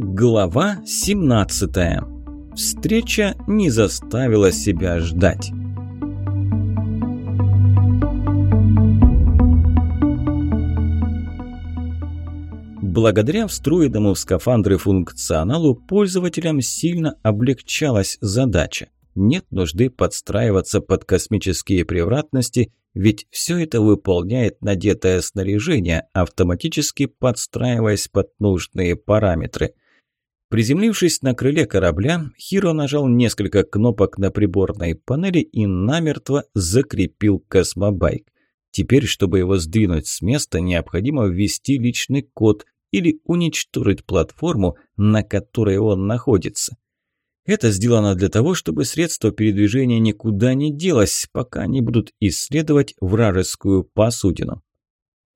Глава 17. Встреча не заставила себя ждать. Благодаря встроенному в скафандры функционалу пользователям сильно облегчалась задача. Нет нужды подстраиваться под космические превратности, ведь все это выполняет надетое снаряжение, автоматически подстраиваясь под нужные параметры. Приземлившись на крыле корабля, Хиро нажал несколько кнопок на приборной панели и намертво закрепил космобайк. Теперь, чтобы его сдвинуть с места, необходимо ввести личный код или уничтожить платформу, на которой он находится. Это сделано для того, чтобы средство передвижения никуда не делось, пока они будут исследовать вражескую посудину.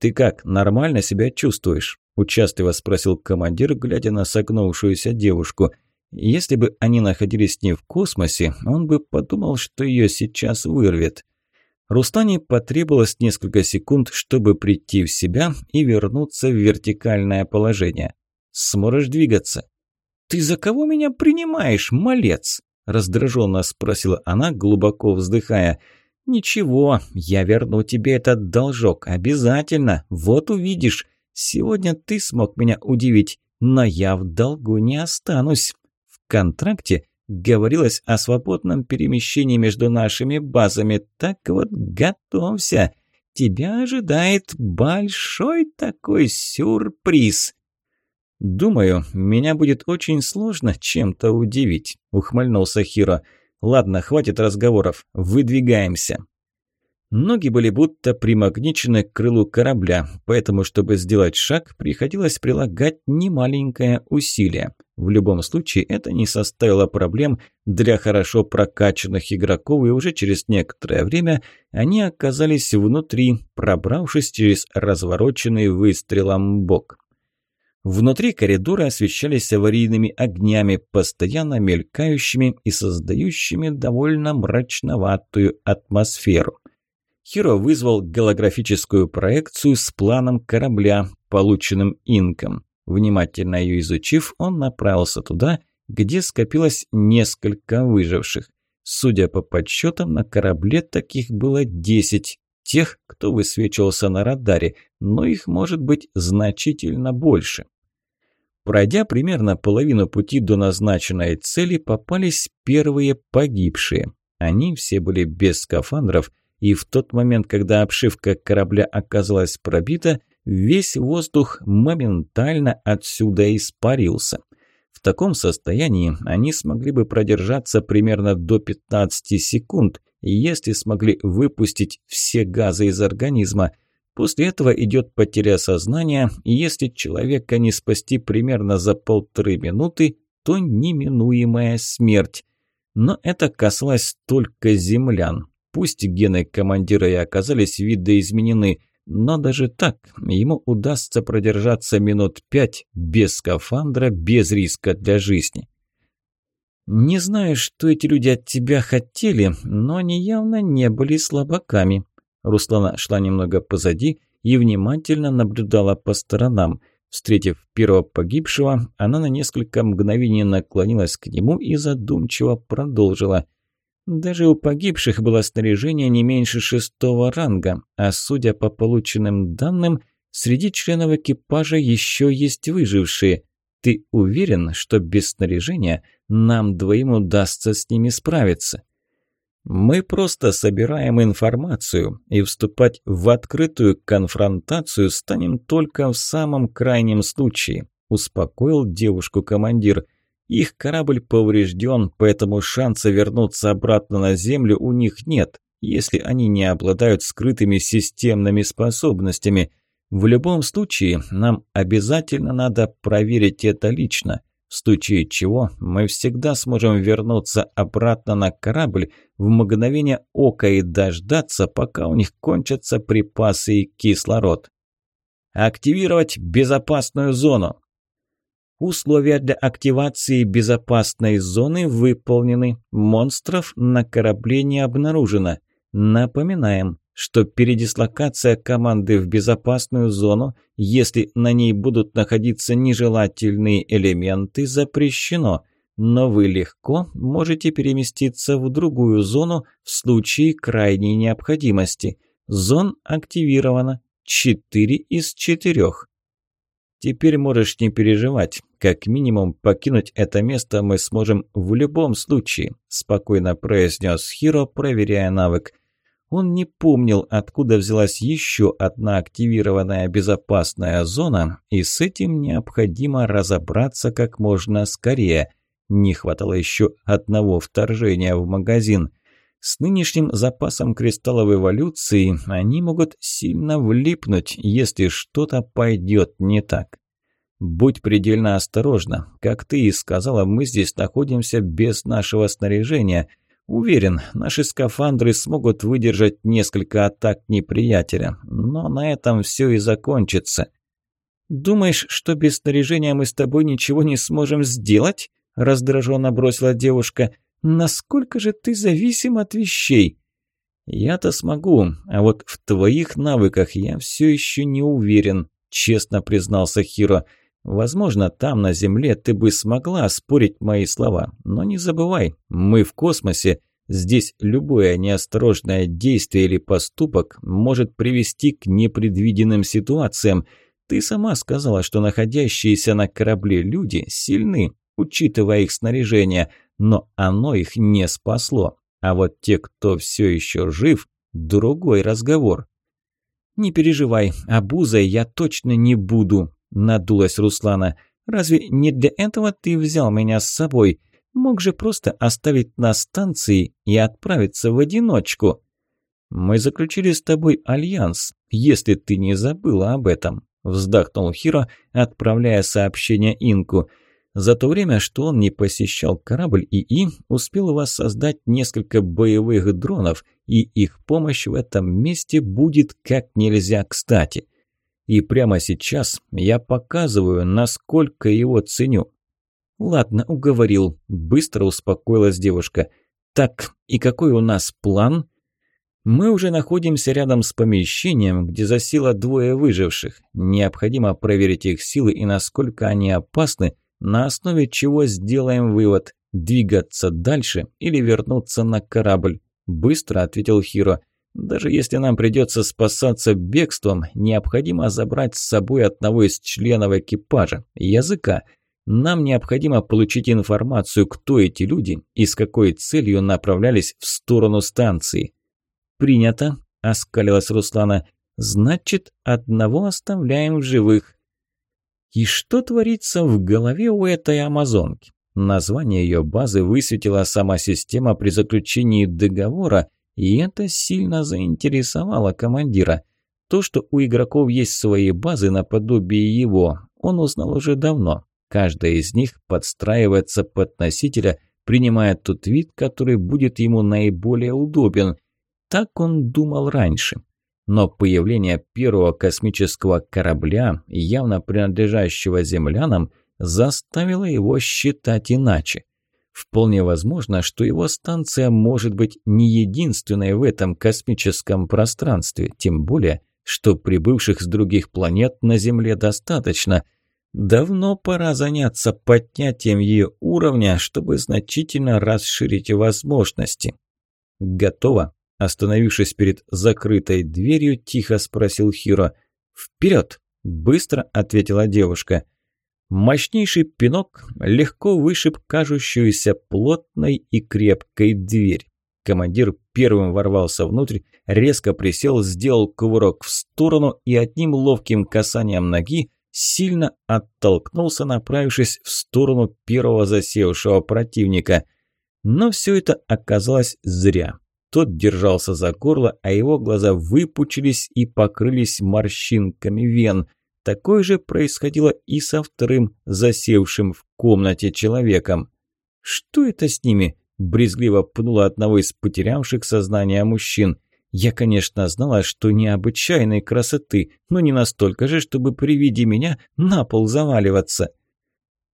«Ты как, нормально себя чувствуешь?» – участливо спросил командир, глядя на согнувшуюся девушку. Если бы они находились не в космосе, он бы подумал, что ее сейчас вырвет. Рустане потребовалось несколько секунд, чтобы прийти в себя и вернуться в вертикальное положение. «Сможешь двигаться?» «Ты за кого меня принимаешь, малец?» – раздраженно спросила она, глубоко вздыхая. «Ничего, я верну тебе этот должок, обязательно, вот увидишь. Сегодня ты смог меня удивить, но я в долгу не останусь. В контракте говорилось о свободном перемещении между нашими базами, так вот готовься. Тебя ожидает большой такой сюрприз». «Думаю, меня будет очень сложно чем-то удивить», – ухмыльнулся Хиро. «Ладно, хватит разговоров, выдвигаемся». Ноги были будто примагничены к крылу корабля, поэтому, чтобы сделать шаг, приходилось прилагать немаленькое усилие. В любом случае, это не составило проблем для хорошо прокачанных игроков, и уже через некоторое время они оказались внутри, пробравшись через развороченный выстрелом бок. Внутри коридора освещались аварийными огнями, постоянно мелькающими и создающими довольно мрачноватую атмосферу. Хиро вызвал голографическую проекцию с планом корабля, полученным инком. Внимательно ее изучив, он направился туда, где скопилось несколько выживших. Судя по подсчетам, на корабле таких было десять, тех, кто высвечивался на радаре, но их может быть значительно больше. Пройдя примерно половину пути до назначенной цели, попались первые погибшие. Они все были без скафандров, и в тот момент, когда обшивка корабля оказалась пробита, весь воздух моментально отсюда испарился. В таком состоянии они смогли бы продержаться примерно до 15 секунд, если смогли выпустить все газы из организма – После этого идет потеря сознания, и если человека не спасти примерно за полторы минуты, то неминуемая смерть. Но это касалось только землян. Пусть гены командира и оказались видоизменены, но даже так ему удастся продержаться минут пять без скафандра, без риска для жизни. Не знаю, что эти люди от тебя хотели, но они явно не были слабаками. Руслана шла немного позади и внимательно наблюдала по сторонам. Встретив первого погибшего, она на несколько мгновений наклонилась к нему и задумчиво продолжила. Даже у погибших было снаряжение не меньше шестого ранга, а судя по полученным данным, среди членов экипажа еще есть выжившие. Ты уверен, что без снаряжения нам двоим удастся с ними справиться? Мы просто собираем информацию, и вступать в открытую конфронтацию станем только в самом крайнем случае», – успокоил девушку командир. «Их корабль поврежден, поэтому шанса вернуться обратно на Землю у них нет, если они не обладают скрытыми системными способностями. В любом случае, нам обязательно надо проверить это лично» в случае чего мы всегда сможем вернуться обратно на корабль в мгновение ока и дождаться, пока у них кончатся припасы и кислород. Активировать безопасную зону. Условия для активации безопасной зоны выполнены. Монстров на корабле не обнаружено. Напоминаем, что передислокация команды в безопасную зону, если на ней будут находиться нежелательные элементы, запрещено, но вы легко можете переместиться в другую зону в случае крайней необходимости. Зон активировано. Четыре из четырех. Теперь можешь не переживать. Как минимум покинуть это место мы сможем в любом случае, спокойно произнес Хиро, проверяя навык. Он не помнил, откуда взялась еще одна активированная безопасная зона, и с этим необходимо разобраться как можно скорее. Не хватало еще одного вторжения в магазин. С нынешним запасом кристаллов эволюции они могут сильно влипнуть, если что-то пойдет не так. Будь предельно осторожна. Как ты и сказала, мы здесь находимся без нашего снаряжения. Уверен, наши скафандры смогут выдержать несколько атак неприятеля, но на этом все и закончится. Думаешь, что без снаряжения мы с тобой ничего не сможем сделать? Раздраженно бросила девушка. Насколько же ты зависим от вещей? Я-то смогу, а вот в твоих навыках я все еще не уверен, честно признался Хиро. Возможно, там, на Земле, ты бы смогла спорить мои слова, но не забывай, мы в космосе. Здесь любое неосторожное действие или поступок может привести к непредвиденным ситуациям. Ты сама сказала, что находящиеся на корабле люди сильны, учитывая их снаряжение, но оно их не спасло. А вот те, кто все еще жив, другой разговор. «Не переживай, обузой я точно не буду», – надулась Руслана. «Разве не для этого ты взял меня с собой? Мог же просто оставить на станции и отправиться в одиночку». «Мы заключили с тобой альянс, если ты не забыла об этом», – вздохнул Хиро, отправляя сообщение Инку – за то время, что он не посещал корабль ИИ, успел воссоздать несколько боевых дронов, и их помощь в этом месте будет как нельзя кстати. И прямо сейчас я показываю, насколько его ценю. «Ладно, уговорил», – быстро успокоилась девушка. «Так, и какой у нас план?» Мы уже находимся рядом с помещением, где засело двое выживших. Необходимо проверить их силы и насколько они опасны, на основе чего сделаем вывод – двигаться дальше или вернуться на корабль. Быстро ответил Хиро. Даже если нам придется спасаться бегством, необходимо забрать с собой одного из членов экипажа, языка. Нам необходимо получить информацию, кто эти люди и с какой целью направлялись в сторону станции. «Принято», – оскалилась Руслана. «Значит, одного оставляем в живых. И что творится в голове у этой амазонки? Название ее базы высветила сама система при заключении договора, и это сильно заинтересовало командира. То, что у игроков есть свои базы наподобие его, он узнал уже давно. Каждая из них подстраивается под носителя, принимая тот вид, который будет ему наиболее удобен. Так он думал раньше но появление первого космического корабля, явно принадлежащего землянам, заставило его считать иначе. Вполне возможно, что его станция может быть не единственной в этом космическом пространстве, тем более, что прибывших с других планет на Земле достаточно. Давно пора заняться поднятием ее уровня, чтобы значительно расширить возможности. Готово. Остановившись перед закрытой дверью, тихо спросил Хиро. «Вперед!» – быстро ответила девушка. Мощнейший пинок легко вышиб кажущуюся плотной и крепкой дверь. Командир первым ворвался внутрь, резко присел, сделал кувырок в сторону и одним ловким касанием ноги сильно оттолкнулся, направившись в сторону первого засевшего противника. Но все это оказалось зря. Тот держался за горло, а его глаза выпучились и покрылись морщинками вен. Такое же происходило и со вторым, засевшим в комнате человеком. «Что это с ними?» – брезгливо пнула одного из потерявших сознание мужчин. «Я, конечно, знала, что необычайной красоты, но не настолько же, чтобы при виде меня на пол заваливаться».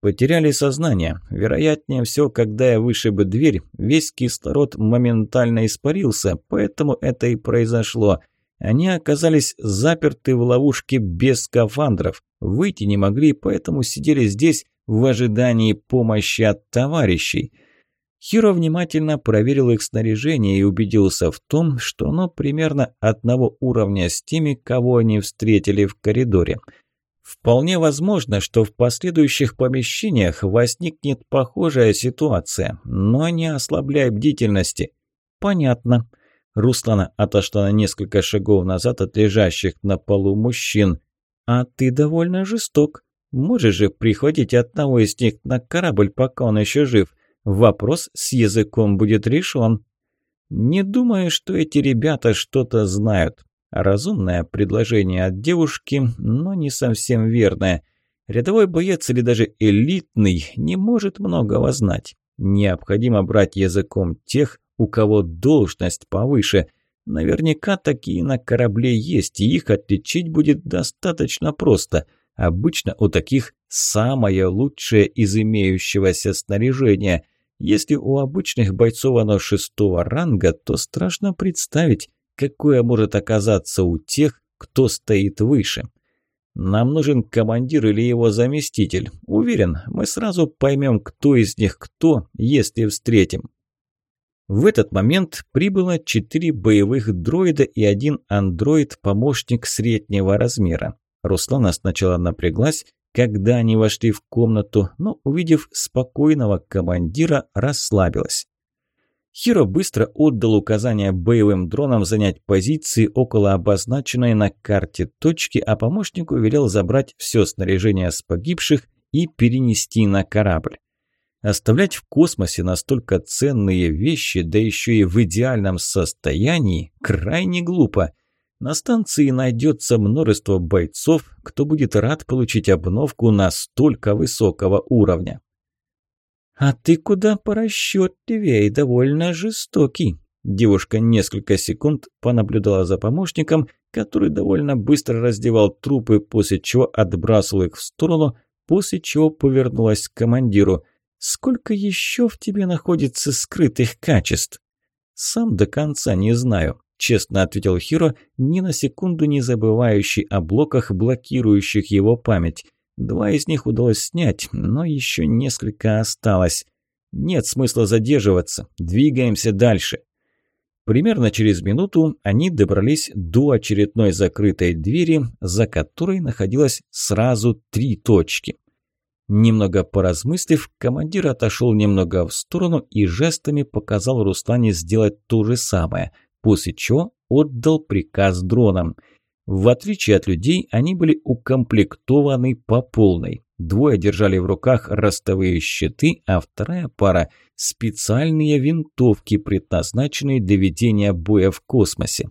Потеряли сознание. Вероятнее всего, когда я вышиб дверь, весь кислород моментально испарился, поэтому это и произошло. Они оказались заперты в ловушке без скафандров. Выйти не могли, поэтому сидели здесь в ожидании помощи от товарищей. Хиро внимательно проверил их снаряжение и убедился в том, что оно примерно одного уровня с теми, кого они встретили в коридоре – Вполне возможно, что в последующих помещениях возникнет похожая ситуация, но не ослабляй бдительности. Понятно. Руслана отошла на несколько шагов назад от лежащих на полу мужчин. А ты довольно жесток. Можешь же прихватить одного из них на корабль, пока он еще жив. Вопрос с языком будет решен. Не думаю, что эти ребята что-то знают. Разумное предложение от девушки, но не совсем верное. Рядовой боец или даже элитный не может многого знать. Необходимо брать языком тех, у кого должность повыше. Наверняка такие на корабле есть, и их отличить будет достаточно просто. Обычно у таких самое лучшее из имеющегося снаряжения. Если у обычных бойцов оно шестого ранга, то страшно представить, какое может оказаться у тех, кто стоит выше. Нам нужен командир или его заместитель. Уверен, мы сразу поймем, кто из них кто, если встретим. В этот момент прибыло четыре боевых дроида и один андроид-помощник среднего размера. Руслана сначала напряглась, когда они вошли в комнату, но, увидев спокойного командира, расслабилась. Хиро быстро отдал указание боевым дронам занять позиции около обозначенной на карте точки, а помощнику велел забрать все снаряжение с погибших и перенести на корабль. Оставлять в космосе настолько ценные вещи, да еще и в идеальном состоянии, крайне глупо. На станции найдется множество бойцов, кто будет рад получить обновку настолько высокого уровня. «А ты куда порасчетливее и довольно жестокий». Девушка несколько секунд понаблюдала за помощником, который довольно быстро раздевал трупы, после чего отбрасывал их в сторону, после чего повернулась к командиру. «Сколько еще в тебе находится скрытых качеств?» «Сам до конца не знаю», – честно ответил Хиро, ни на секунду не забывающий о блоках, блокирующих его память. Два из них удалось снять, но еще несколько осталось. Нет смысла задерживаться, двигаемся дальше. Примерно через минуту они добрались до очередной закрытой двери, за которой находилось сразу три точки. Немного поразмыслив, командир отошел немного в сторону и жестами показал Руслане сделать то же самое, после чего отдал приказ дронам – в отличие от людей, они были укомплектованы по полной. Двое держали в руках ростовые щиты, а вторая пара – специальные винтовки, предназначенные для ведения боя в космосе.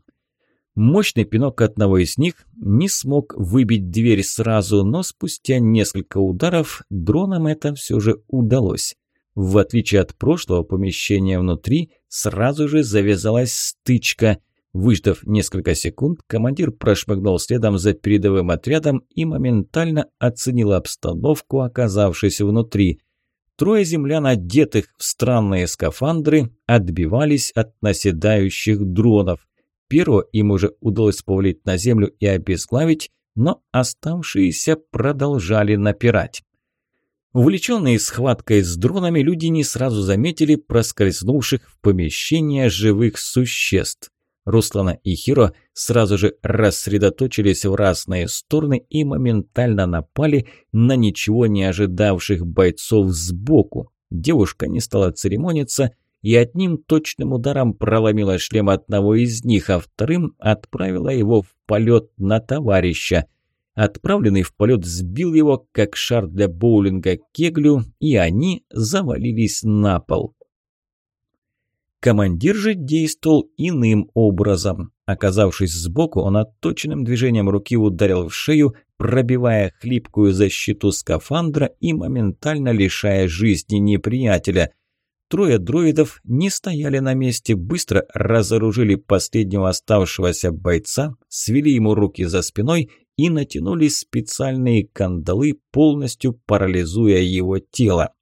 Мощный пинок одного из них не смог выбить дверь сразу, но спустя несколько ударов дронам это все же удалось. В отличие от прошлого помещения внутри, сразу же завязалась стычка. Выждав несколько секунд, командир прошмыгнул следом за передовым отрядом и моментально оценил обстановку, оказавшись внутри. Трое землян, одетых в странные скафандры, отбивались от наседающих дронов. Первого им уже удалось повалить на землю и обезглавить, но оставшиеся продолжали напирать. Увлеченные схваткой с дронами, люди не сразу заметили проскользнувших в помещение живых существ. Руслана и Хиро сразу же рассредоточились в разные стороны и моментально напали на ничего не ожидавших бойцов сбоку. Девушка не стала церемониться и одним точным ударом проломила шлем одного из них, а вторым отправила его в полет на товарища. Отправленный в полет сбил его, как шар для боулинга, кеглю, и они завалились на пол. Командир же действовал иным образом. Оказавшись сбоку, он отточенным движением руки ударил в шею, пробивая хлипкую защиту скафандра и моментально лишая жизни неприятеля. Трое дроидов не стояли на месте, быстро разоружили последнего оставшегося бойца, свели ему руки за спиной и натянули специальные кандалы, полностью парализуя его тело.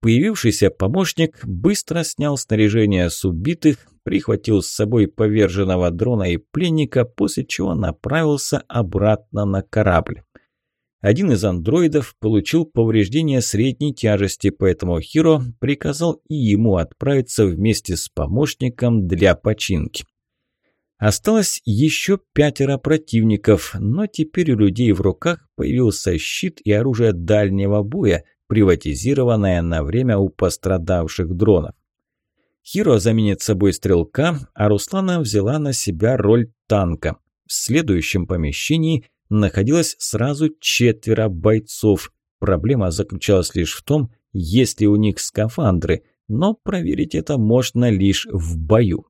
Появившийся помощник быстро снял снаряжение с убитых, прихватил с собой поверженного дрона и пленника, после чего направился обратно на корабль. Один из андроидов получил повреждение средней тяжести, поэтому Хиро приказал и ему отправиться вместе с помощником для починки. Осталось еще пятеро противников, но теперь у людей в руках появился щит и оружие дальнего боя, приватизированная на время у пострадавших дронов. Хиро заменит собой стрелка, а Руслана взяла на себя роль танка. В следующем помещении находилось сразу четверо бойцов. Проблема заключалась лишь в том, есть ли у них скафандры, но проверить это можно лишь в бою.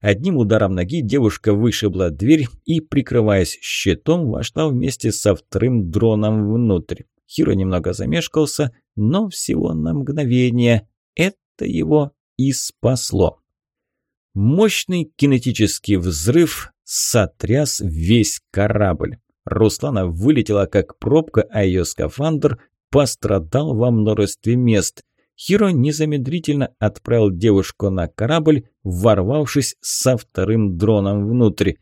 Одним ударом ноги девушка вышибла дверь и, прикрываясь щитом, вошла вместе со вторым дроном внутрь. Хиро немного замешкался, но всего на мгновение. Это его и спасло. Мощный кинетический взрыв сотряс весь корабль. Руслана вылетела как пробка, а ее скафандр пострадал во множестве мест. Хиро незамедлительно отправил девушку на корабль, ворвавшись со вторым дроном внутрь.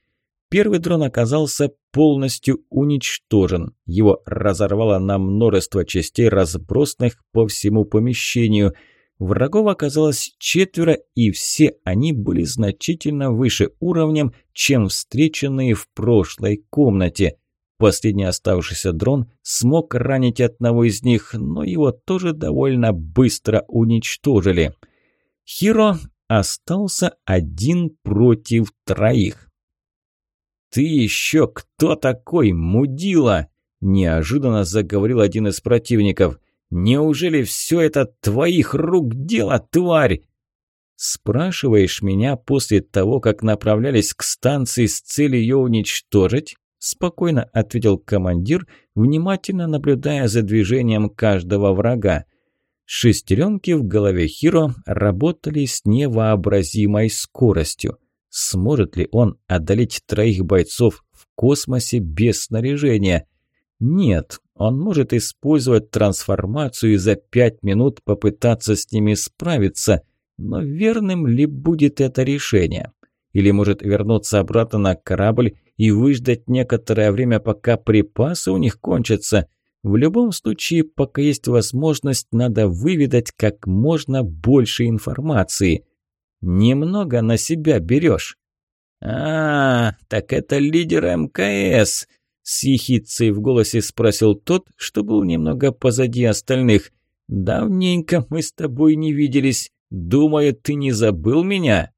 Первый дрон оказался полностью уничтожен. Его разорвало на множество частей, разбросанных по всему помещению. Врагов оказалось четверо, и все они были значительно выше уровнем, чем встреченные в прошлой комнате. Последний оставшийся дрон смог ранить одного из них, но его тоже довольно быстро уничтожили. Хиро остался один против троих. «Ты еще кто такой, мудила?» – неожиданно заговорил один из противников. «Неужели все это твоих рук дело, тварь?» «Спрашиваешь меня после того, как направлялись к станции с целью ее уничтожить?» Спокойно ответил командир, внимательно наблюдая за движением каждого врага. Шестеренки в голове Хиро работали с невообразимой скоростью. Сможет ли он одолеть троих бойцов в космосе без снаряжения? Нет, он может использовать трансформацию и за пять минут попытаться с ними справиться, но верным ли будет это решение? Или может вернуться обратно на корабль и выждать некоторое время, пока припасы у них кончатся? В любом случае, пока есть возможность, надо выведать как можно больше информации – Немного на себя берешь. А, так это лидер МКС, с ехицей в голосе спросил тот, что был немного позади остальных. Давненько мы с тобой не виделись. Думаю, ты не забыл меня?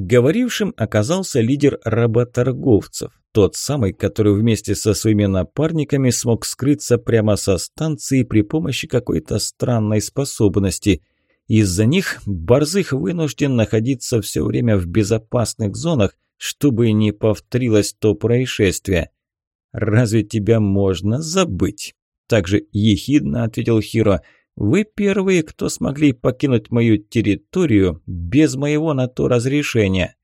Говорившим оказался лидер работорговцев, тот самый, который вместе со своими напарниками смог скрыться прямо со станции при помощи какой-то странной способности – из-за них Борзых вынужден находиться все время в безопасных зонах, чтобы не повторилось то происшествие. «Разве тебя можно забыть?» Также ехидно ответил Хиро. «Вы первые, кто смогли покинуть мою территорию без моего на то разрешения.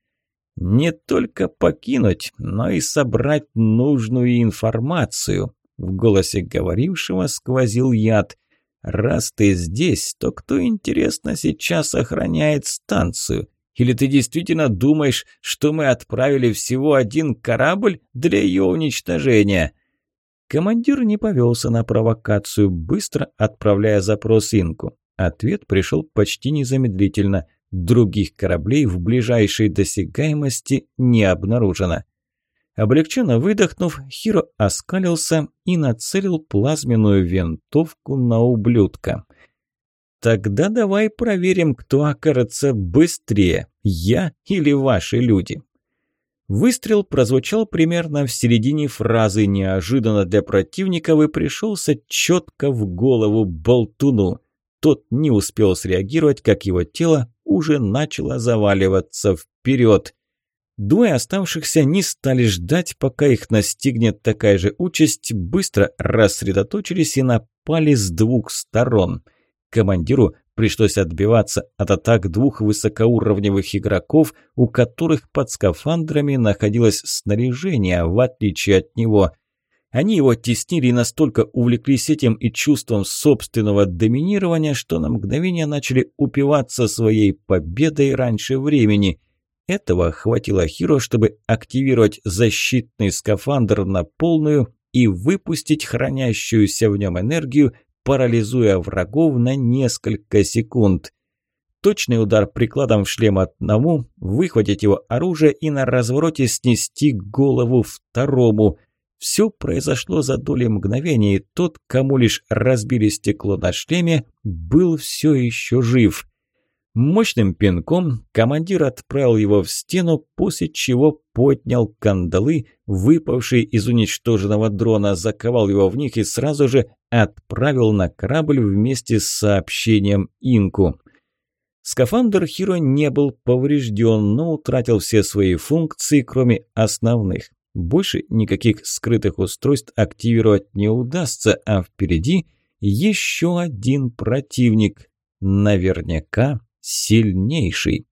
Не только покинуть, но и собрать нужную информацию». В голосе говорившего сквозил яд. Раз ты здесь, то кто, интересно, сейчас охраняет станцию? Или ты действительно думаешь, что мы отправили всего один корабль для ее уничтожения?» Командир не повелся на провокацию, быстро отправляя запрос Инку. Ответ пришел почти незамедлительно. Других кораблей в ближайшей досягаемости не обнаружено. Облегченно выдохнув, Хиро оскалился и нацелил плазменную винтовку на ублюдка. «Тогда давай проверим, кто окажется быстрее, я или ваши люди». Выстрел прозвучал примерно в середине фразы, неожиданно для противников и пришелся четко в голову болтуну. Тот не успел среагировать, как его тело уже начало заваливаться вперед. Двое оставшихся не стали ждать, пока их настигнет такая же участь, быстро рассредоточились и напали с двух сторон. Командиру Пришлось отбиваться от атак двух высокоуровневых игроков, у которых под скафандрами находилось снаряжение, в отличие от него. Они его теснили и настолько увлеклись этим и чувством собственного доминирования, что на мгновение начали упиваться своей победой раньше времени. Этого хватило Хиро, чтобы активировать защитный скафандр на полную и выпустить хранящуюся в нем энергию, парализуя врагов на несколько секунд. Точный удар прикладом в шлем одному, выхватить его оружие и на развороте снести голову второму. Все произошло за доли мгновения, и тот, кому лишь разбили стекло на шлеме, был все еще жив. Мощным пинком командир отправил его в стену, после чего поднял кандалы, выпавшие из уничтоженного дрона, заковал его в них и сразу же отправил на корабль вместе с сообщением Инку. Скафандр Хиро не был поврежден, но утратил все свои функции, кроме основных. Больше никаких скрытых устройств активировать не удастся, а впереди еще один противник. Наверняка сильнейший.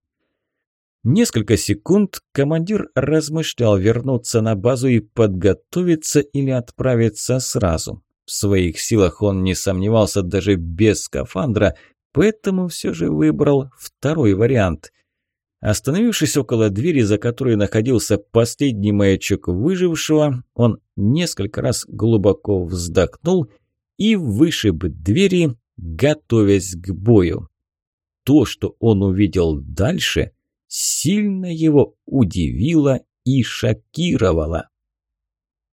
Несколько секунд командир размышлял вернуться на базу и подготовиться или отправиться сразу. В своих силах он не сомневался даже без скафандра, поэтому все же выбрал второй вариант. Остановившись около двери, за которой находился последний маячок выжившего, он несколько раз глубоко вздохнул и вышиб двери, готовясь к бою то, что он увидел дальше, сильно его удивило и шокировало.